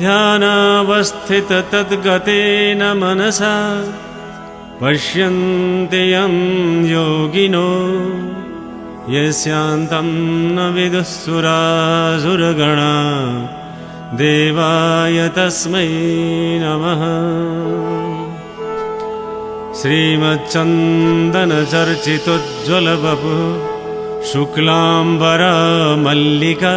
ध्यानावस्थिततद्गतेन मनसा पश्यन्ति यं योगिनो यस्यान्तं न विदुःसुरासुरगणा देवाय तस्मै नमः। श्रीमच्चन्दनचर्चितोज्ज्वलवपु शुक्लाम्बरा मल्लिका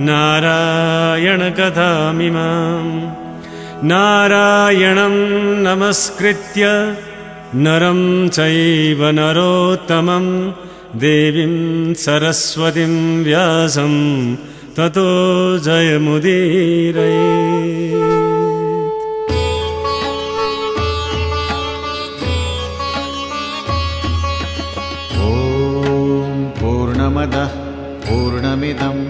नारायणकथामिमाम्। नारायणं नमस्कृत्य नरं चैव नरोत्तमं। देवीं सरस्वतीं व्यासं ततो जयमुदीरये। ॐ पूर्णमदः पूर्णमिदम्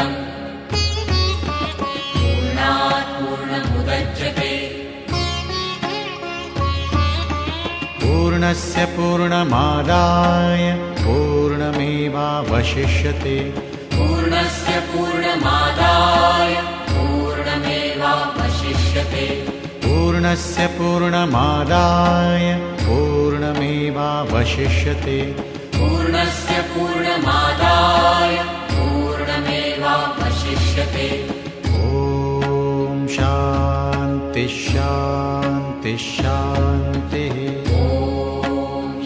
पूर्णमिदम् पूर्णात् पूर्णमुदच्यते पूर्णस्य पूर्णमादाय पूर्णमेवावशिष्यते। पूर्णस्य पूर्णमादाय पूर्णमेवावशिष्यते। पूर्णस्य पूर्णमादाय पूर्णमेवावशिष्यते। पूर्णस्य पूर्णमादाय पूर्णमेवावशिष्यते ॐ शान्ति शान्ति शान्तिः।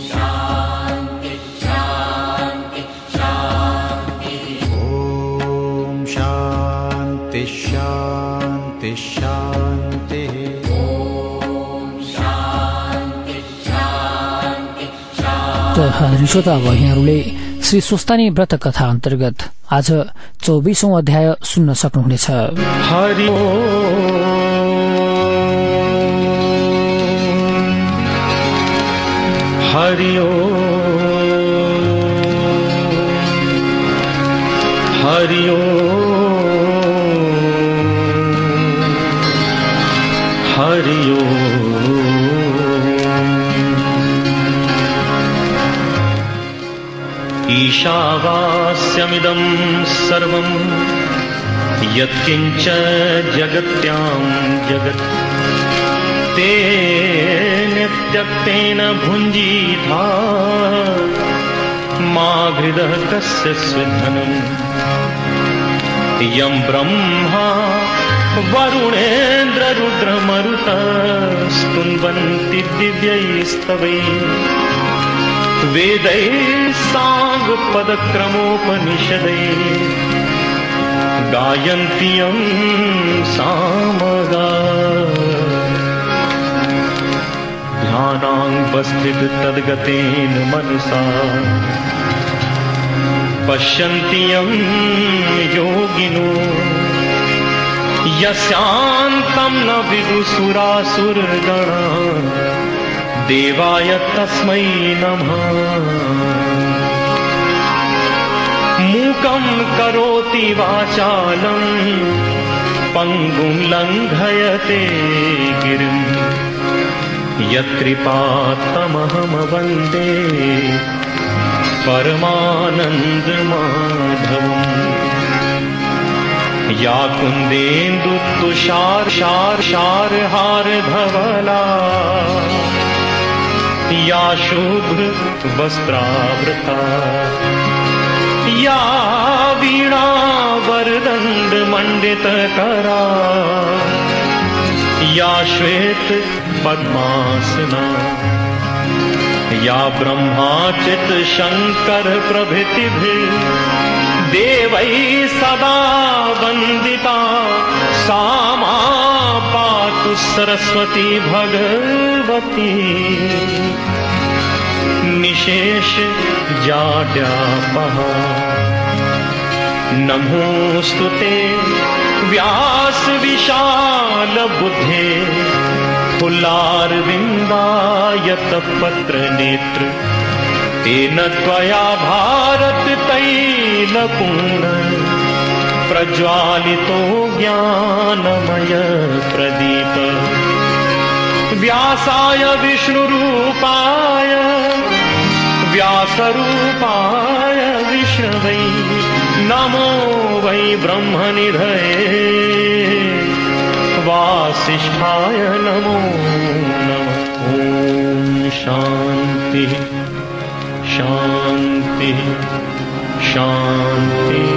शान्ति शान्ति शान्तिः। ॐ शान्ति शान्ति शान्तिः। शान्ति शान्ति त हाजरी श्रोता अब यहाँहरूले श्री स्वस्तानी व्रत कथा अन्तर्गत आज चौबिसौं अध्याय सुन्न सक्नुहुनेछ। हरि हरि ईशावास्यमिदं सर्वम् यत्किञ्च जगत्यां जगत्। तेन त्यक्तेन मा हृदः कस्य स्विधनम् यं ब्रह्मा वरुणेन्द्ररुद्रमरुतस्तुन्वन्ति दिव्यैस्तवै वेदैः साङ्गपदक्रमोपनिषदै गायन्त्यं सामगा। ध्यानाङ्गस्थित तद्गतेन मनसा। पश्यन्ति यं योगिनो। यस्यान्तं न विदुसुरासुरगणा देवाय तस्मै नमः। मूकं करोति वाचालम् पङ्गुं लङ्घयते गिरिम् यत्कृपात्तमहम वन्दे परमानन्दमाधवम् या कुन्देन्दुतुषार शार शार हार धवला या शुभ्र वस्त्रावृता। या वीणा वरदण्ड मण्डितकरा या श्वेत पद्मासना। या ब्रह्माचित शङ्कर प्रभृतिभिः देवैः सदा वन्दिता। सा मा पातु सरस्वती भगवती। निशेष जाड्यापहा नमोऽस्तु ते व्यास विशाल बुद्धे। फुल्लारविन्दायत पत्र नेत्र। तेन त्वया भारत तैलपूर्ण प्रज्वालितो ज्ञानमय प्रदीप। व्यासाय विष्णुरूपाय व्यासरूपाय विष्णवै नमो वै ब्रह्मनिधये। वासिष्ठाय नमो नमः। ॐ शान्तिः शान्तिः। शान्तिः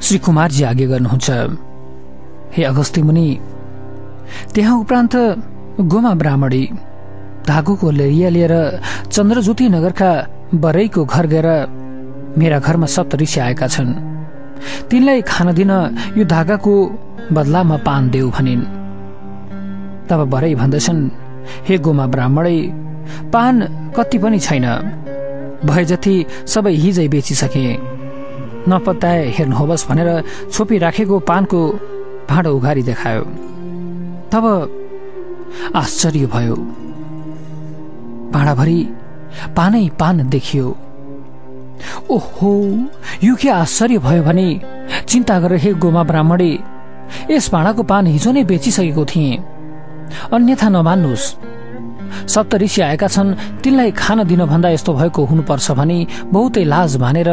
श्री कुमारजी आगे गर्नुहुन्छ। हे अगस्ती मुनि त्यहाँ उपरान्त गोमा ब्राह्मणी धागोको लेरिया लिएर चन्द्रज्योति नगरका बरैको घर गएर मेरा घरमा सप्त ऋषि आएका छन्। तिनलाई खान दिन यो धागाको बदलामा पान देऊ भनिन्। तब बरै भन्दछन् हे गोमा ब्राह्मणै पान कति पनि छैन। भए जति सबै हिजै बेचिसके। नपत्याए हेर्नुहोस् भनेर छोपी राखेको पानको भाँडो उघारी देखायो। तब आश्चर्य भयो। भाँडाभरि पानै पान देखियो। ओहो यो के आश्चर्य भयो भने चिन्ता गरेर हे गोमा ब्राह्मणे यस भाँडाको पान हिजो नै बेचिसकेको थिएँ। अन्यथा नमान्नुहोस् सप्त ऋषि आएका छन् तिनलाई खान दिन भन्दा यस्तो भएको हुनुपर्छ भनी बहुतै लाज मानेर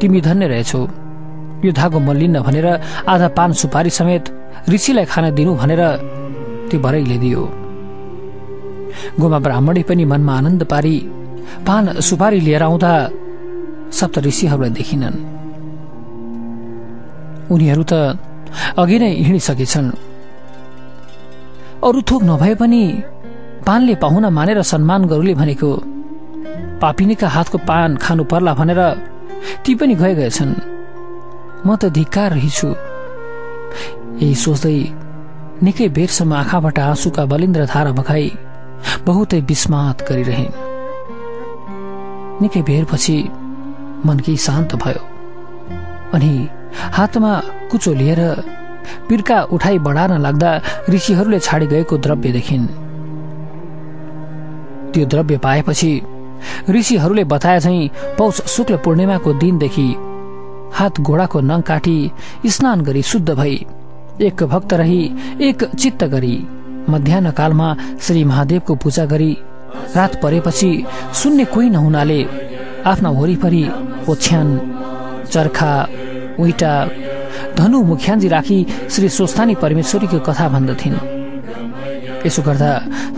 तिमी धन्य रहेछौ। यो धागो म भनेर आधा पान सुपारी समेत ऋषिलाई खान दिनु भनेर त्यो भरैले दियो। गोमा ब्राह्मणी पनि मनमा आनन्द पारी पान सुपारी लिएर आउँदा सप्त ऋषिहरूलाई देखिनन्। उनीहरू त अघि नै हिँडिसकेछन्। अरू थोक नभए पनि पानले पाहुना मानेर सम्मान गरूले भनेको पापिनीका हातको पान खानु पर्ला भनेर ती पनि गए गएछन्। म त धिक्कार रहिछु। यही सोच्दै निकै बेरसम्म आँखाबाट आँसुका बलिन्द्र धारा बगाई बहुतै विस्मात गरिरहे। निकै बेरपछि मन केही शान्त भयो। अनि हातमा कुचो लिएर पिर्का उठाइ बढार्न लाग्दा ऋषिहरूले छाडी गएको द्रव्य देखिन्। त्यो द्रव्य पाएपछि ऋषिहरूले बताए झैं पौष शुक्ल पूर्णिमाको दिनदेखि हात घोडाको नङ काटी स्नान गरी शुद्ध भई एक भक्त रही एक चित्त गरी मध्याह कालमा श्री महादेवको पूजा गरी रात परेपछि सुन्ने कोही नहुनाले आफ्ना वरिपरि ओछ्यान चर्खा उइटा धनु मुख्यान्जी राखी श्री स्वस्थानी परमेश्वरीको कथा भन्दथिन्। यसो गर्दा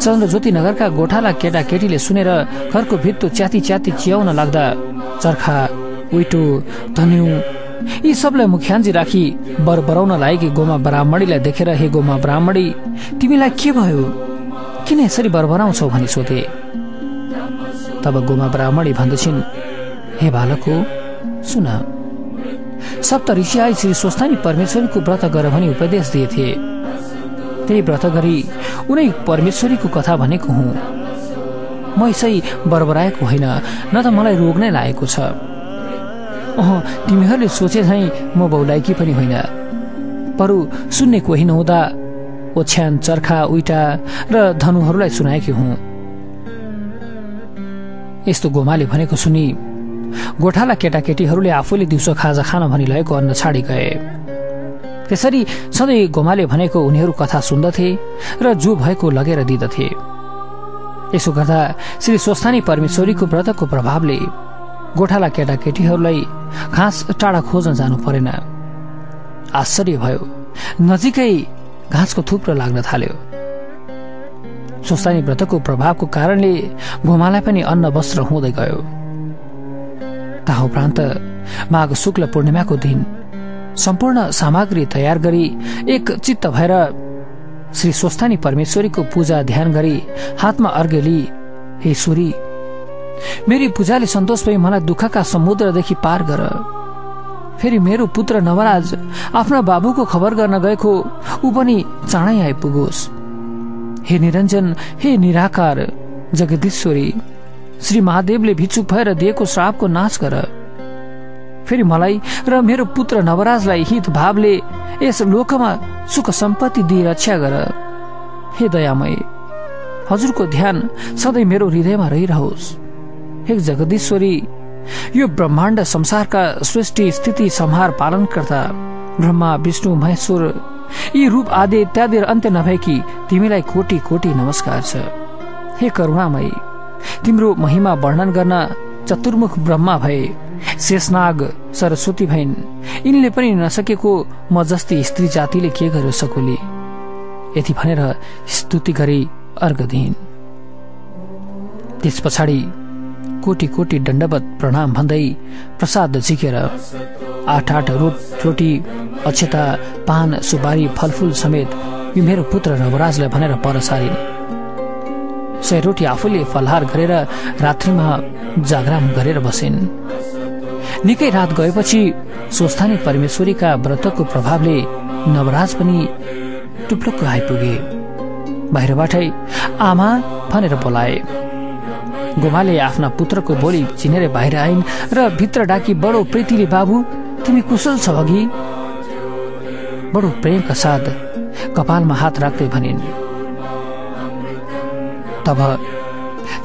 चन्द्रज्योति नगरका गोठाला केटा केटीले सुनेर घरको भित्तो च्याती च्याती चियाउन लाग्दा चर्खा उइटो धन्यु यी सबलाई मुख्यान्जी राखी बर बराउन लागेकी गोमा ब्राह्मणीलाई देखेर हे गोमा ब्राह्मणी तिमीलाई के भयो? किन यसरी बरबराउँछौ? भनी सोधे। तब गोमा ब्राह्मणी भन्दछिन् हे बालक हो सुन। सप्त ऋषि आई श्री स्वस्थानी परमेश्वरीको व्रत गर भनी उपदेश दिएथे। त्यही व्रत गरी उनै परमेश्वरीको कथा भनेको हुँ। म यसै बरबराएको होइन न त मलाई रोग नै लागेको छ। अह तिमीहरूले सोचे झैँ म बहुलाइकी पनि होइन। बरु सुन्ने कोही नहुँदा ओछ्यान चर्खा उइटा र धनुहरूलाई सुनाएकी हुँ। यस्तो गोमाले भनेको सुनि गोठाला केटाकेटीहरूले आफूले दिउँसो खाजा खान भनी लगेको अन्न छाडी गए। त्यसरी सधैँ गोमाले भनेको उनीहरू कथा सुन्दथे र जो भएको लगेर दिँदथे। यसो गर्दा श्री स्वस्थानी परमेश्वरीको व्रतको प्रभावले गोठाला केटाकेटीहरूलाई घाँस टाढा खोज्न जानु परेन। आश्चर्य भयो नजिकै घाँसको थुप्रो लाग्न थाल्यो। स्वस्थानी व्रतको प्रभावको कारणले घुमालाई पनि अन्न वस्त्र हुँदै गयो। ताह उपरान्त माघ शुक्ल पूर्णिमाको दिन सम्पूर्ण सामग्री तयार गरी एक चित्त भएर श्री स्वस्थानी परमेश्वरीको पूजा ध्यान गरी हातमा अर्घ्य लिई हे सुरी मेरी पूजाले सन्तोष भई मलाई दुःखका समुद्रदेखि पार गर। फेरि मेरो पुत्र नवराज आफ्ना बाबुको खबर गर्न गएको ऊ पनि चाँडै आइपुगोस्। हे निरञ्जन हे निराकार जगदीश्वरी श्री महादेवले भिचुक भएर दिएको श्रापको नाश गर। फेरि मलाई र मेरो पुत्र नवराजलाई हित भावले यस लोकमा सुख सम्पत्ति दिई रक्षा गर। हे दयामय हजुरको ध्यान सधैँ मेरो हृदयमा रहिरहोस्। हे जगदीश्वरी यो ब्रह्माण्ड संसारका सृष्टि स्थिति संहार पालनकर्ता ब्रह्मा विष्णु महेश्वर यी रूप आदि इत्यादि अन्त्य नभएकी तिमीलाई कोटी कोटी नमस्कार छ। हे करुणामय तिम्रो महिमा वर्णन गर्न चतुर्मुख ब्रह्मा भए शेषनाग सरस्वती भइन्। यिनले पनि नसकेको म जस्तै स्त्री जातिले के गर्यो सकुली यति भनेर स्तुति गरी अर्घ दिइन्। त्यस पछाडि कोटी कोटी दण्डवत प्रणाम भन्दै प्रसाद झिकेर आठ आठ रोट रोटी अक्षता पान सुपारी फलफुल समेत यो मेरो पुत्र नवराजलाई भनेर पर सारिन्। सय रोटी आफूले फलहार गरेर रात्रिमा जागराम गरेर बसिन्। निकै रात गएपछि स्वस्थानी परमेश्वरीका व्रतको प्रभावले नवराज पनि टुप्लुक्क आइपुगे। बाहिरबाटै आमा भनेर बोलाए। गोमाले आफ्ना पुत्रको बोली चिनेर बाहिर आइन् र भित्र डाकी बडो प्रीतिले बाबु तिमी कुशल छ अघि। बडो प्रेमका साथ कपालमा हात राख्दै भनिन्। तब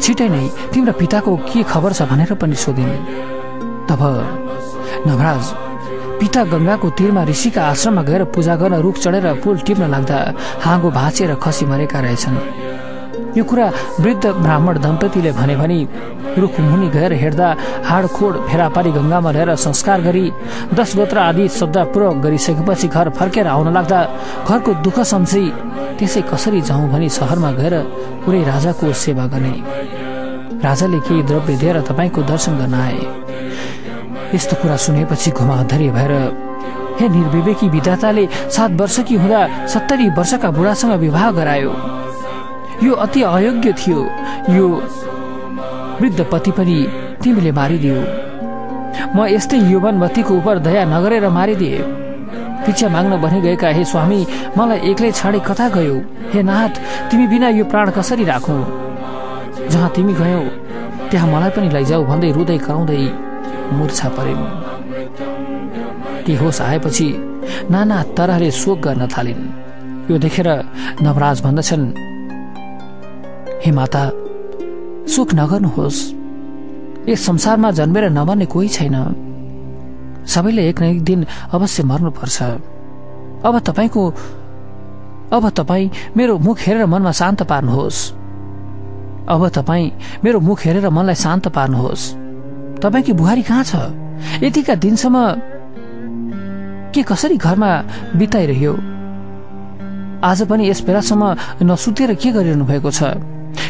छिटै नै तिम्रो पिताको के खबर छ भनेर पनि सोधिन्। तब नवराज पिता गंगाको तीरमा ऋषिका आश्रममा गएर पूजा गर्न रुख चढेर पुल टिप्न लाग्दा हाँगो भाँचिएर खसी मरेका रहेछन्। यो कुरा वृद्ध ब्राह्मण दम्पतिले भने भनी रुख मुनि गएर हेर्दा हाडखोड फेरा पारी गंगामा रहेर संस्कार गरी दश गोत्र आदि शब्द पूर्वक गरिसकेपछि घर फर्केर आउन लाग्दा घरको दुःख सम्झी त्यसै कसरी जाउँ भनी सहरमा गएर पुरै राजाको सेवा गर्ने। राजाले केही द्रव्य दिएर तपाईँको दर्शन गर्न आए। यस्तो कुरा सुनेपछि घुमा धैर्य भएर हे निर्विवेकी विधाताले सात वर्षकी हुँदा सत्तरी वर्षका बुढासँग विवाह गरायो। यो अति अयोग्य थियो। यो वृद्ध पति पनि तिमीले मारिदियो। म यस्तै युवनवतीको उप दया नगरेर मारिदिए। पिछा माग्न भनी गएका हे स्वामी मलाई एक्लै छाडी कता गयो? हे नाथ तिमी बिना यो प्राण कसरी राखौ? जहाँ तिमी गयौ त्यहाँ मलाई पनि लैजाऊ भन्दै रुँदै कराउँदै मुर्छा परिन् ती होस आएपछि नाना तरहले शोक गर्न थालिन्। यो देखेर नवराज भन्दछन् हे माता सुख नगर्नुहोस्। यस संसारमा जन्मेर नमर्ने कोही छैन। सबैले एक न एक दिन अवश्य मर्नुपर्छ। अब तपाईँको अब तपाईँ मेरो मुख हेरेर मनमा शान्त पार्नुहोस्। अब तपाईँ मेरो मुख हेरेर मनलाई शान्त पार्नुहोस्। तपाईँकी बुहारी कहाँ छ? यतिका दिनसम्म के कसरी घरमा बिताइरह्यो? आज पनि यस बेलासम्म नसुतेर के गरिरहनु भएको छ?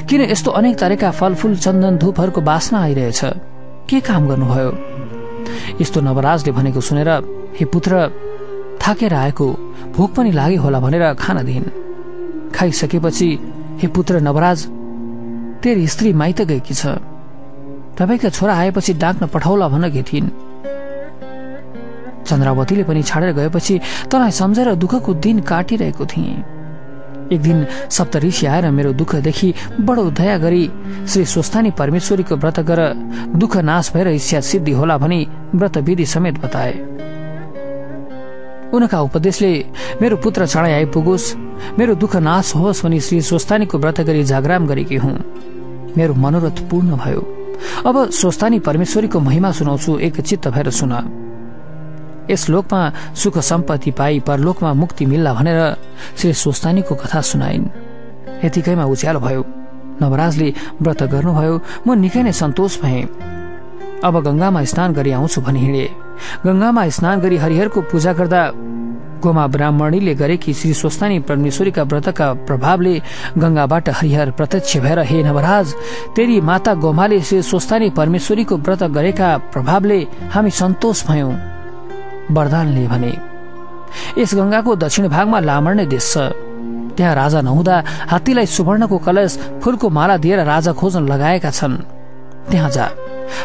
किन यस्तो अनेक तरिका फलफूल चन्दन धूपहरूको बासना आइरहेछ? के काम गर्नुभयो? यस्तो नवराजले भनेको सुनेर हे पुत्र थाकेर आएको भोक पनि लाग्यो होला भनेर खान दिइन्। खाइसकेपछि हे पुत्र नवराज तेरो स्त्री माइत गएकी छ। तपाईँका छोरा आएपछि डाक्न पठाउला भनेकी थिइन् चन्द्रावतीले पनि छाडेर गएपछि तँलाई सम्झेर दुःखको दिन काटिरहेको थिएँ। एक दिन सप्तऋषि आएर मेरो दुःखदेखि बडो दया गरी श्री स्वस्थानी परमेश्वरीको व्रत गर दुःख नाश भएर इच्छा सिद्धि होला भनी व्रत विधि समेत बताए। उनका उपदेशले मेरो पुत्र चाँडै आइपुगोस् मेरो दुःख नाश होस् भनी श्री स्वस्थानीको व्रत गरी जागराम गरेकी हुँ। मेरो मनोरथ पूर्ण भयो। अब स्वस्थानी परमेश्वरीको महिमा सुनाउँछु एक चित्त भएर सुना। यस लोकमा सुख सम्पत्ति पाई परलोकमा मुक्ति मिल्ला भनेर श्री स्वस्तानीको कथा सुनाइन्। यतिकैमा उज्यालो भयो। नवराजले व्रत गर्नुभयो। म निकै नै सन्तोष भएँ। अब गंगामा स्नान गरी आउँछु भनी हिँडे। गंगामा स्नान गरी हरिहरको पूजा गर्दा गोमा ब्राह्मणीले गरेकी श्री स्वस्तानी परमेश्वरीका व्रतका प्रभावले गंगाबाट हरिहर प्रत्यक्ष भएर हे नवराज तेरी माता गोमाले श्री स्वस्तानी परमेश्वरीको व्रत गरेका प्रभावले हामी सन्तोष भयौं। वरदानले भने यस गंगाको दक्षिण भागमा लामर्ने देश छ। त्यहाँ राजा नहुँदा हात्तीलाई सुवर्णको कलश फूलको माला दिएर राजा खोज्न लगाएका छन्। त्यहाँ जा।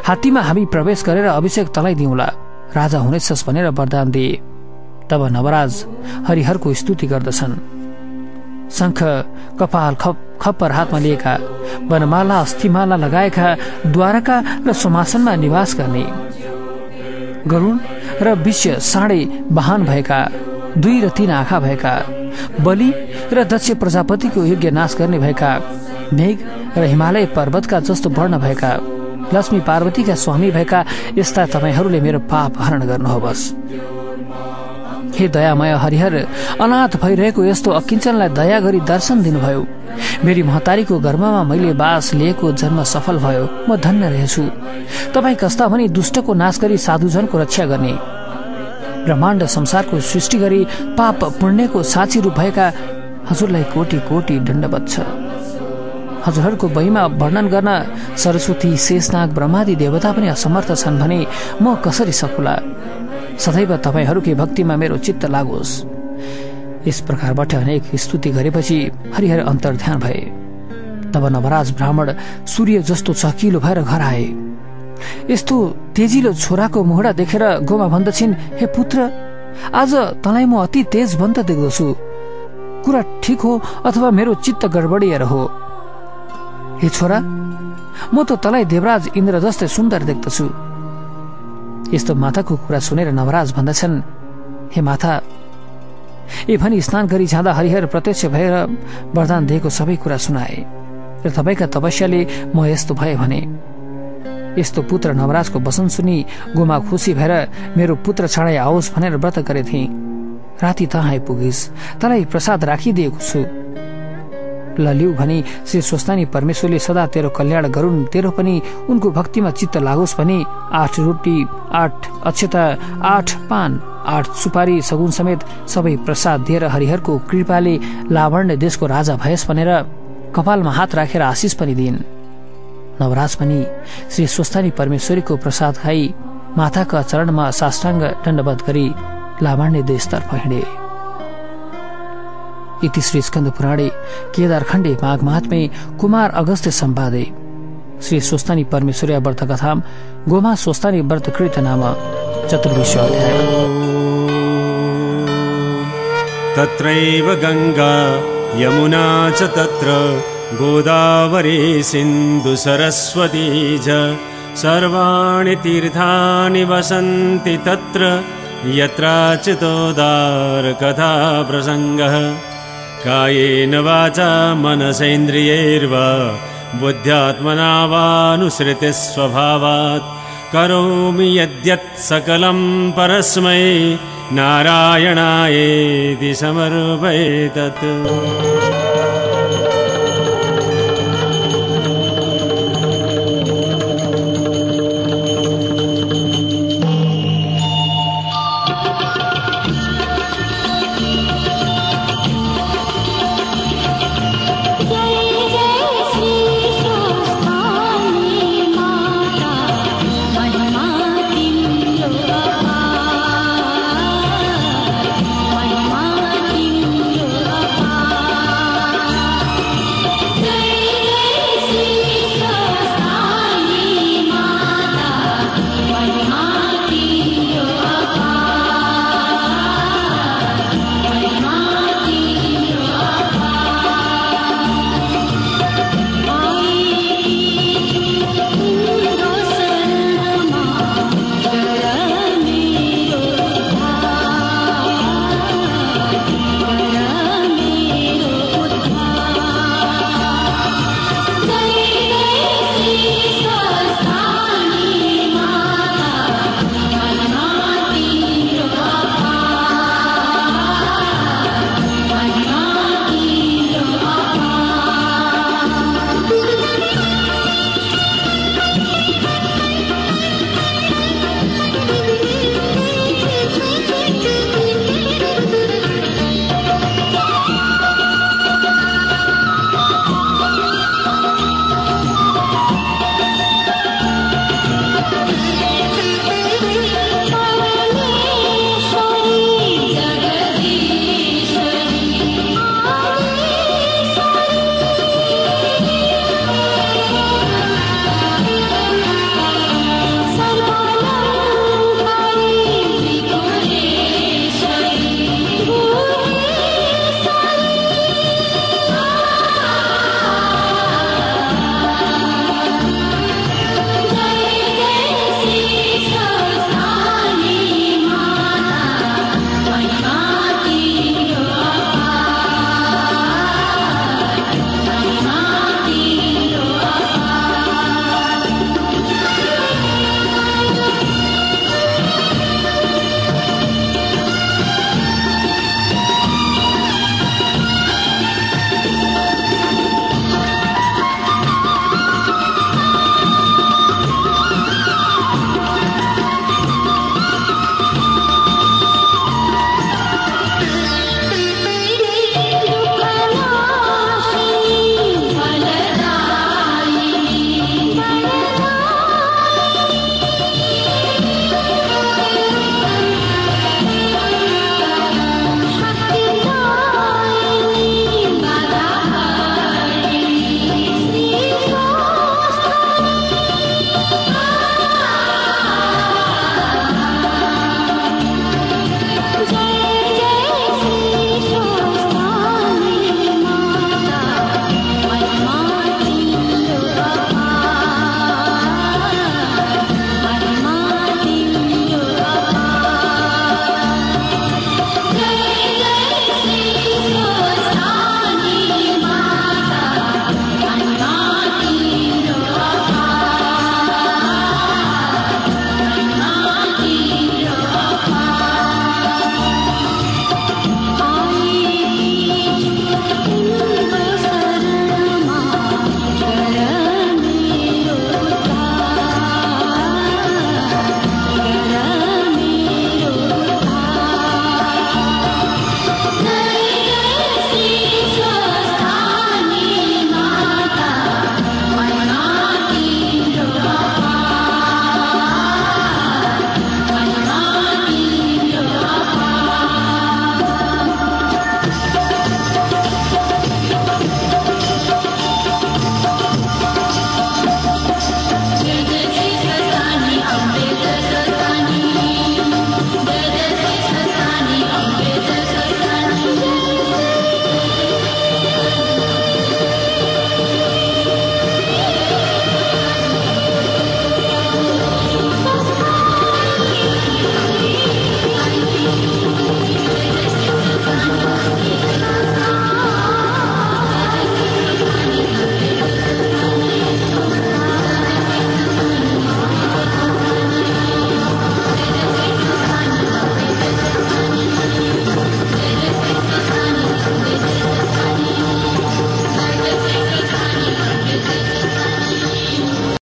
हात्तीमा हामी प्रवेश गरेर अभिषेक तलाई दिउँला। राजा हुनेछस् भनेर वरदान दिए। तब नवराज हरिहरको स्तुति गर्दछन्। शङ्ख कपाल खप खप्पर हातमा लिएका वनमाला अस्थिमाला लगाएका द्वारका र सुमासनमा निवास गर्ने। गरुण र विश्व साँडे वाहन भएका दुई र तीन आँखा भएका बलि र दक्ष प्रजापतिको यज्ञ नाश गर्ने भएका मेघ र हिमालय पर्वतका जस्तो वर्ण भएका लक्ष्मी पार्वतीका स्वामी भएका यस्ता तपाईँहरूले मेरो पाप हरण गर्नुहोस्। हे दयामय हरिहर अनाथ भइरहेको यस्तो अकिञ्चनलाई दया गरी दर्शन दिनुभयो। मेरी महतारीको गर्भमा मैले बास लिएको जन्म सफल भयो। म धन्य रहेछु। तपाईँ कस्ता भनी दुष्टको नाश गरी साधुजनको रक्षा गर्ने। ब्रह्माण्ड संसारको सृष्टि गरी पाप पुण्यको साक्षी रूप भएका हजुरलाई कोटी कोटी दण्डवत छ। हजुरहरूको बहीमा वर्णन गर्न सरस्वती शेषनाग ब्रह्मादि देवता पनि असमर्थ छन् भने म कसरी सकुला? सदैव तपाईँहरूकै भक्तिमा मेरो चित्त लागोस्। यस प्रकारबाट अनेक स्तुति गरेपछि हरिहर अन्तर ध्यान भए। तब नवराज ब्राह्मण सूर्य जस्तो चकिलो भएर घर आए। यस्तो तेजिलो छोराको मुहडा देखेर गोमा भन्दछिन् हे पुत्र आज तँलाई म अति तेज बन्द देख्दछु। कुरा ठिक हो अथवा मेरो चित्त गडबडिएर हो? हे छोरा म त तँलाई देवराज इन्द्र जस्तै सुन्दर देख्दछु। यस्तो माताको कुरा सुनेर नवराज भन्दछन् हे माता ए भनी स्नान गरी जाँदा हरिहर प्रत्यक्ष भएर वरदान दिएको सबै कुरा सुनाए र तपाईँका तपस्याले म यस्तो भए भने यस्तो पुत्र नवराजको वसन सुनि गोमा खुसी भएर मेरो पुत्र छाडै आओस् भनेर व्रत गरे थिए। राति तहाँ आइपुगिस् तँलाई प्रसाद राखिदिएको छु। ललिउ भनी श्री स्वस्तानी परमेश्वरले सदा तेरो कल्याण गरून् तेरो पनि उनको भक्तिमा चित्त लागोस् भनी आठ रोटी आठ अक्षता आठ पान आठ सुपारी सगुन समेत सबै प्रसाद दिएर हरिहरको कृपाले लावण्य देशको राजा भएस भनेर कपालमा हात राखेर आशिष पनि दिइन्। नवराज पनि श्री स्वस्तानी परमेश्वरीको प्रसाद खाई माताका चरणमा साष्टाङ्ग दण्डवत गरी लावण्य देशतर्फ हिँडे। इति श्री स्कन्द पुराणे केदार खण्डे माघ महात्मे कुमार अगस्त्य सम्पादे। श्री स्वस्तानी परमेश्वरी व्रत कथा गोमा स्वस्तानी व्रत कृत नाम चतुर्विश्व अध्याय। तत्रैव गङ्गा यमुना च तत्र गोदावरी सिन्धु सरस्वती च सर्वाणि तीर्थानि वसन्ति तत्र यत्राचितोदारकथा प्रसङ्गः कायेन वाचा मनसेन्द्रियैर्वा बुद्ध्यात्मना वानुसृतिस्वभावात्। करोमि यद्यत् सकलं परस्मै नारायणायेति समर्पयेतत्